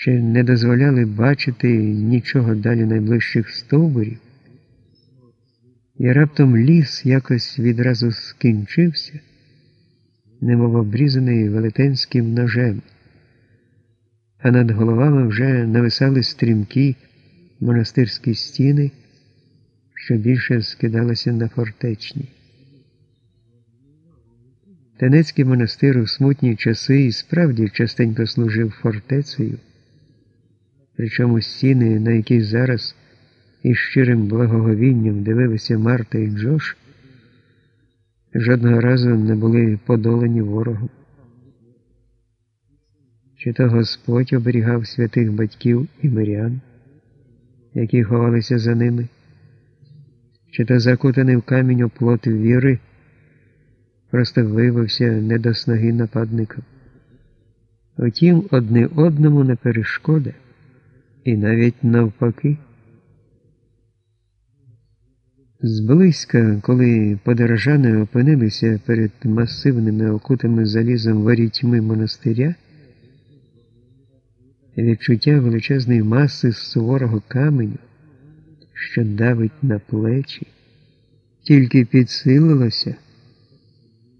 ще не дозволяли бачити нічого далі найближчих стовбурів, і раптом ліс якось відразу скінчився, немов обрізаний велетенським ножем, а над головами вже нависали стрімкі монастирські стіни, що більше скидалися на фортечні. Танецький монастир у смутні часи і справді частенько служив фортецею, причому стіни, на які зараз із щирим благоговінням дивилися Марта і Джош, жодного разу не були подолані ворогом. Чи то Господь оберігав святих батьків і мирян, які ховалися за ними, чи то закутаний в камінь оплот віри просто виявився не до снаги нападникам. Втім, одне одному не перешкода, і навіть навпаки. Зблизька, коли подорожани опинилися перед масивними окутими залізом ворітьми монастиря, відчуття величезної маси суворого каменю, що давить на плечі, тільки підсилилося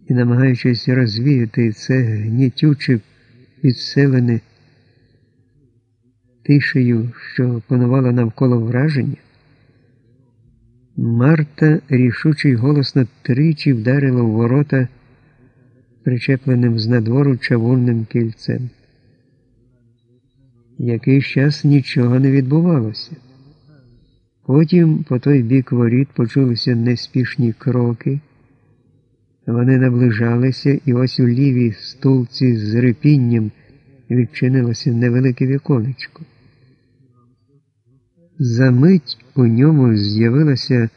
і, намагаючись розвіяти це гнітюче підселене тишею, що панувала навколо враження, Марта рішуче й голосно тричі вдарила в ворота причепленим з надвору чавунним кільцем. Якийсь час нічого не відбувалося. Потім по той бік воріт почулися неспішні кроки. Вони наближалися, і ось у лівій стулці з репінням відчинилося невелике віконечко. Замить у ньому з'явилася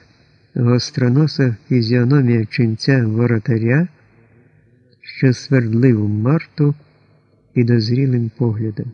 гостроноса фізіономія ченця воротаря, що свердлив Марту підозрілим поглядом.